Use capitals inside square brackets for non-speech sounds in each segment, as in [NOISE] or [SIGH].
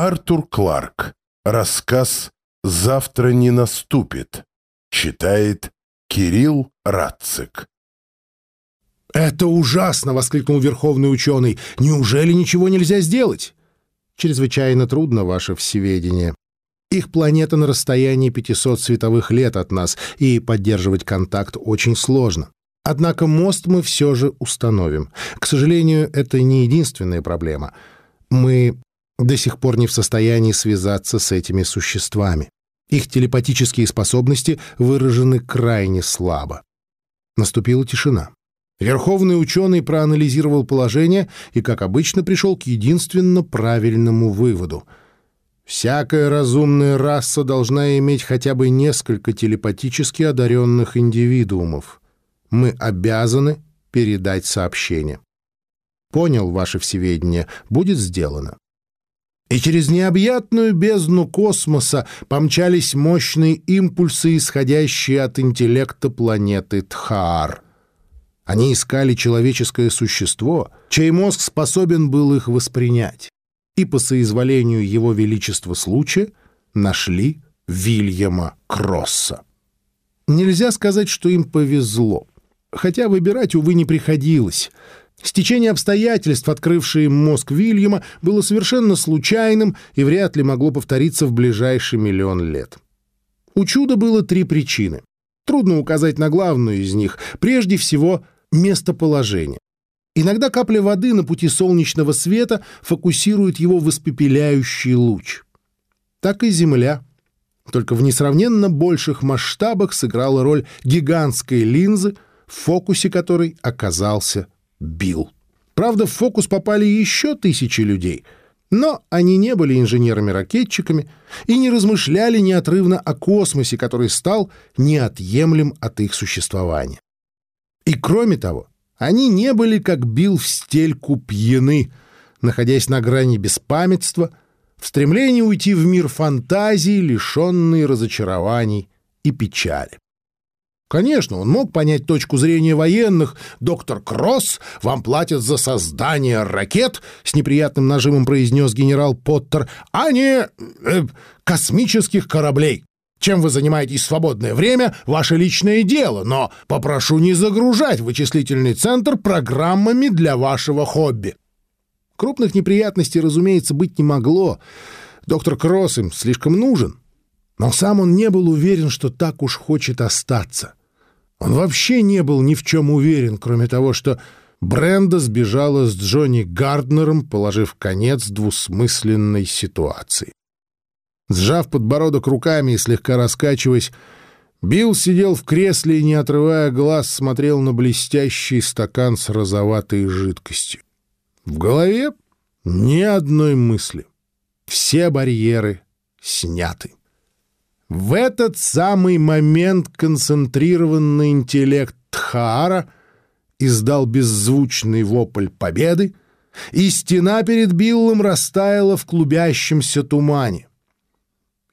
Артур Кларк. Рассказ «Завтра не наступит». Читает Кирилл Рацик. «Это ужасно!» — воскликнул верховный ученый. «Неужели ничего нельзя сделать?» «Чрезвычайно трудно, ваше всеведение. Их планета на расстоянии 500 световых лет от нас, и поддерживать контакт очень сложно. Однако мост мы все же установим. К сожалению, это не единственная проблема. Мы до сих пор не в состоянии связаться с этими существами. Их телепатические способности выражены крайне слабо. Наступила тишина. Верховный ученый проанализировал положение и, как обычно, пришел к единственно правильному выводу. Всякая разумная раса должна иметь хотя бы несколько телепатически одаренных индивидуумов. Мы обязаны передать сообщение. Понял, ваше всеведение, будет сделано. И через необъятную бездну космоса помчались мощные импульсы, исходящие от интеллекта планеты Тхаар — они искали человеческое существо, чей мозг способен был их воспринять, и по соизволению его величества случая нашли Вильяма Кросса. Нельзя сказать, что им повезло, хотя выбирать, увы, не приходилось. Стечение обстоятельств, открывшее им мозг Вильяма, было совершенно случайным и вряд ли могло повториться в ближайший миллион лет. У чуда было три причины. Трудно указать на главную из них. Прежде всего — местоположение. Иногда капля воды на пути солнечного света фокусирует его в испепеляющий луч. Так и Земля. Только в несравненно больших масштабах сыграла роль гигантской линзы, в фокусе которой оказался Билл. Правда, в фокус попали еще тысячи людей, но они не были инженерами-ракетчиками и не размышляли неотрывно о космосе, который стал неотъемлем от их существования. И кроме того, они не были, как бил в стельку, пьяны, находясь на грани беспамятства, в стремлении уйти в мир фантазии, лишенный разочарований и печали. Конечно, он мог понять точку зрения военных. «Доктор Кросс, вам платят за создание ракет», — с неприятным нажимом произнес генерал Поттер, «а не э, космических кораблей. Чем вы занимаетесь в свободное время — ваше личное дело, но попрошу не загружать вычислительный центр программами для вашего хобби. Крупных неприятностей, разумеется, быть не могло. Доктор Кросс им слишком нужен. Но сам он не был уверен, что так уж хочет остаться. Он вообще не был ни в чем уверен, кроме того, что Бренда сбежала с Джонни Гарднером, положив конец двусмысленной ситуации. Сжав подбородок руками и слегка раскачиваясь, Билл сидел в кресле и, не отрывая глаз, смотрел на блестящий стакан с розоватой жидкостью. В голове ни одной мысли. Все барьеры сняты. В этот самый момент концентрированный интеллект Тхаара издал беззвучный вопль победы, и стена перед Биллом растаяла в клубящемся тумане.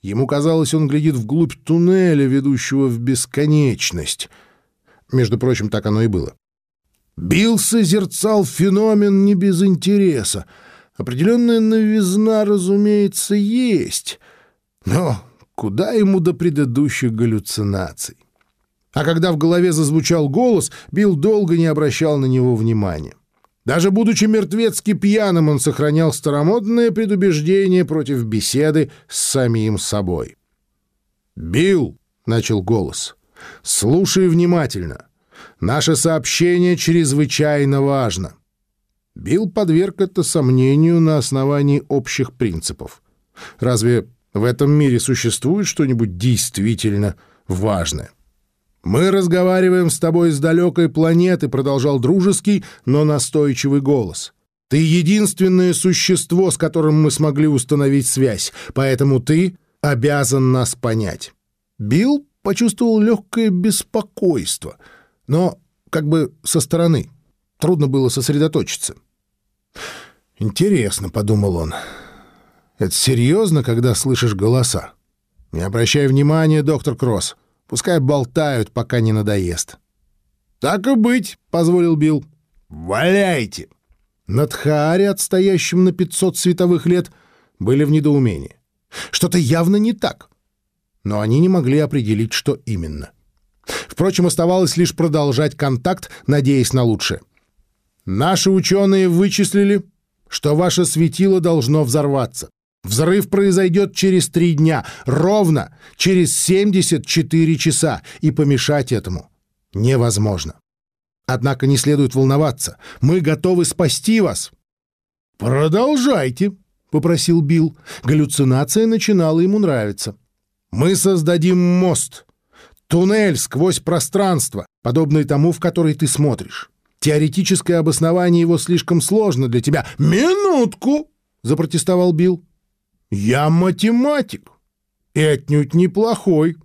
Ему казалось, он глядит вглубь туннеля, ведущего в бесконечность. Между прочим, так оно и было. Билл созерцал феномен не без интереса. Определенная новизна, разумеется, есть. Но куда ему до предыдущих галлюцинаций? А когда в голове зазвучал голос, Билл долго не обращал на него внимания. Даже будучи мертвецки пьяным, он сохранял старомодное предубеждение против беседы с самим собой. «Билл!» — начал голос. «Слушай внимательно. Наше сообщение чрезвычайно важно». Билл подверг это сомнению на основании общих принципов. Разве в этом мире существует что-нибудь действительно важное? «Мы разговариваем с тобой с далекой планеты», — продолжал дружеский, но настойчивый голос. «Ты единственное существо, с которым мы смогли установить связь, поэтому ты обязан нас понять». Билл почувствовал легкое беспокойство, но как бы со стороны. Трудно было сосредоточиться. «Интересно», — подумал он, — «это серьезно, когда слышишь голоса? Не обращай внимания, доктор Кросс». Пускай болтают, пока не надоест. «Так и быть», — позволил Билл. «Валяйте!» На Тхааре, отстоящем на 500 световых лет, были в недоумении. Что-то явно не так. Но они не могли определить, что именно. Впрочем, оставалось лишь продолжать контакт, надеясь на лучшее. Наши ученые вычислили, что ваше светило должно взорваться. Взрыв произойдет через три дня, ровно через 74 часа, и помешать этому невозможно. Однако не следует волноваться. Мы готовы спасти вас. Продолжайте, попросил Билл. Галлюцинация начинала ему нравиться. Мы создадим мост, туннель сквозь пространство, подобный тому, в который ты смотришь. Теоретическое обоснование его слишком сложно для тебя. Минутку, запротестовал Билл. Я математик и отнюдь неплохой,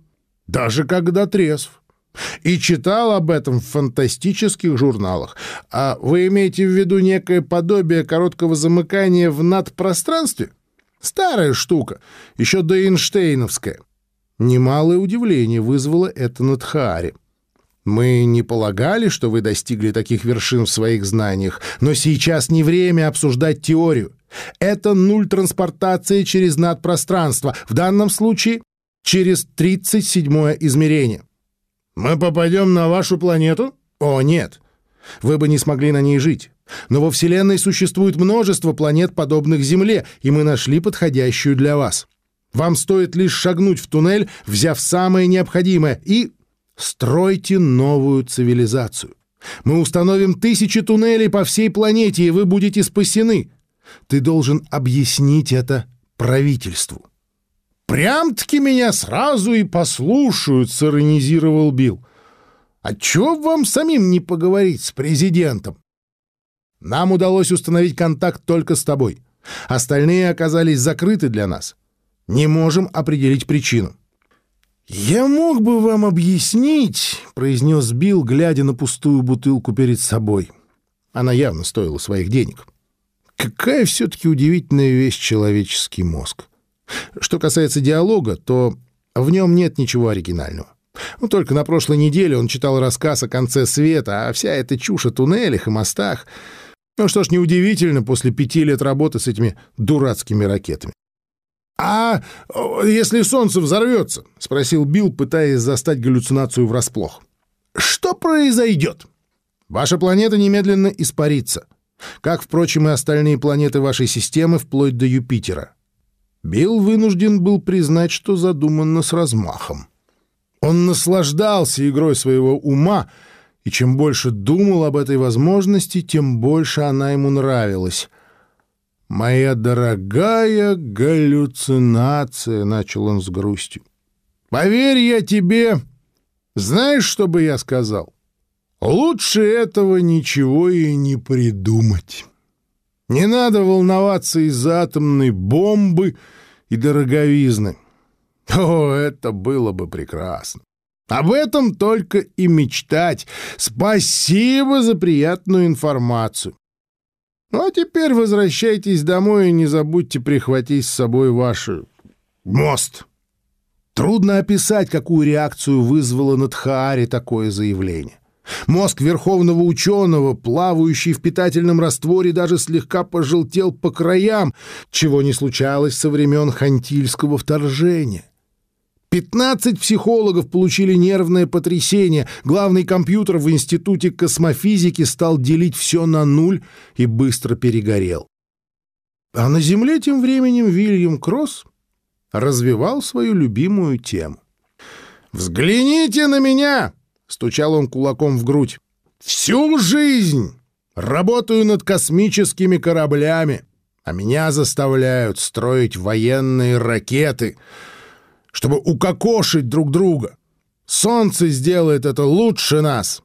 даже когда трезв. И читал об этом в фантастических журналах. А вы имеете в виду некое подобие короткого замыкания в надпространстве? Старая штука, еще до Эйнштейновская. Немалое удивление вызвало это над Хаари. Мы не полагали, что вы достигли таких вершин в своих знаниях, но сейчас не время обсуждать теорию. Это нуль транспортации через надпространство, в данном случае через 37-е измерение. Мы попадем на вашу планету? О, нет. Вы бы не смогли на ней жить. Но во Вселенной существует множество планет, подобных Земле, и мы нашли подходящую для вас. Вам стоит лишь шагнуть в туннель, взяв самое необходимое, и стройте новую цивилизацию. Мы установим тысячи туннелей по всей планете, и вы будете спасены. Ты должен объяснить это правительству. «Прям-таки меня сразу и послушают», — сиронизировал Билл. «А чего вам самим не поговорить с президентом?» «Нам удалось установить контакт только с тобой. Остальные оказались закрыты для нас. Не можем определить причину». «Я мог бы вам объяснить», — произнес Билл, глядя на пустую бутылку перед собой. Она явно стоила своих денег. Какая все-таки удивительная вещь человеческий мозг. Что касается диалога, то в нем нет ничего оригинального. Ну, только на прошлой неделе он читал рассказ о конце света, а вся эта чушь о туннелях и мостах... Ну что ж, неудивительно после пяти лет работы с этими дурацкими ракетами. «А если солнце взорвется?» — спросил Билл, пытаясь застать галлюцинацию врасплох. «Что произойдет?» «Ваша планета немедленно испарится как, впрочем, и остальные планеты вашей системы вплоть до Юпитера. Билл вынужден был признать, что задумано с размахом. Он наслаждался игрой своего ума, и чем больше думал об этой возможности, тем больше она ему нравилась. «Моя дорогая галлюцинация», — начал он с грустью. «Поверь я тебе, знаешь, что бы я сказал? Лучше этого ничего и не придумать. Не надо волноваться из-за атомной бомбы и дороговизны. О, это было бы прекрасно. Об этом только и мечтать. Спасибо за приятную информацию. Ну, а теперь возвращайтесь домой и не забудьте прихватить с собой ваш мост. Трудно описать, какую реакцию вызвало над Хаари такое заявление. Мозг верховного ученого, плавающий в питательном растворе, даже слегка пожелтел по краям, чего не случалось со времен хантильского вторжения. Пятнадцать психологов получили нервное потрясение. Главный компьютер в Институте космофизики стал делить все на нуль и быстро перегорел. А на Земле тем временем Вильям Кросс развивал свою любимую тему. «Взгляните на меня!» Стучал он кулаком в грудь. «Всю жизнь работаю над космическими кораблями, а меня заставляют строить военные ракеты, чтобы укокошить друг друга. Солнце сделает это лучше нас».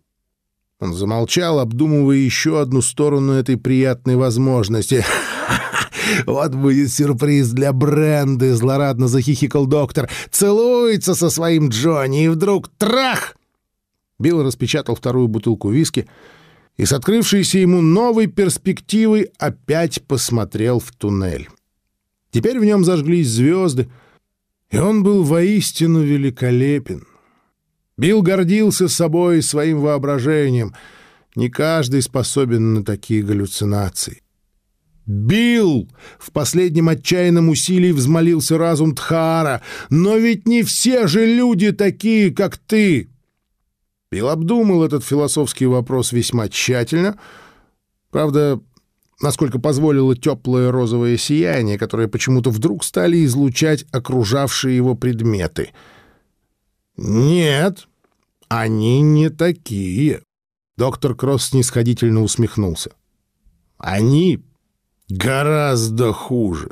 Он замолчал, обдумывая еще одну сторону этой приятной возможности. [LAUGHS] «Вот будет сюрприз для Бренды!» — злорадно захихикал доктор. «Целуется со своим Джонни, и вдруг трах!» Билл распечатал вторую бутылку виски и с открывшейся ему новой перспективой опять посмотрел в туннель. Теперь в нем зажглись звезды, и он был воистину великолепен. Билл гордился собой и своим воображением. Не каждый способен на такие галлюцинации. Бил! В последнем отчаянном усилии взмолился разум Тхара. «Но ведь не все же люди такие, как ты!» Билл обдумал этот философский вопрос весьма тщательно. Правда, насколько позволило теплое розовое сияние, которое почему-то вдруг стали излучать окружавшие его предметы. «Нет, они не такие!» Доктор Кросс снисходительно усмехнулся. «Они Гораздо хуже.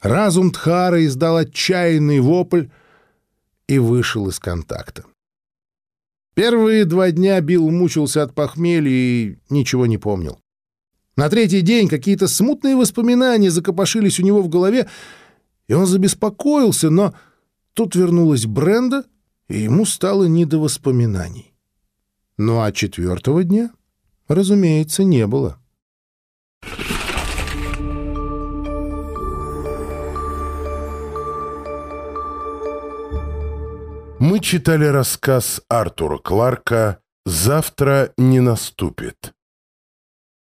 Разум Тхара издал отчаянный вопль и вышел из контакта. Первые два дня Билл мучился от похмелья и ничего не помнил. На третий день какие-то смутные воспоминания закопошились у него в голове, и он забеспокоился, но тут вернулась Бренда, и ему стало не до воспоминаний. Ну а четвертого дня, разумеется, не было. Мы читали рассказ Артура Кларка «Завтра не наступит».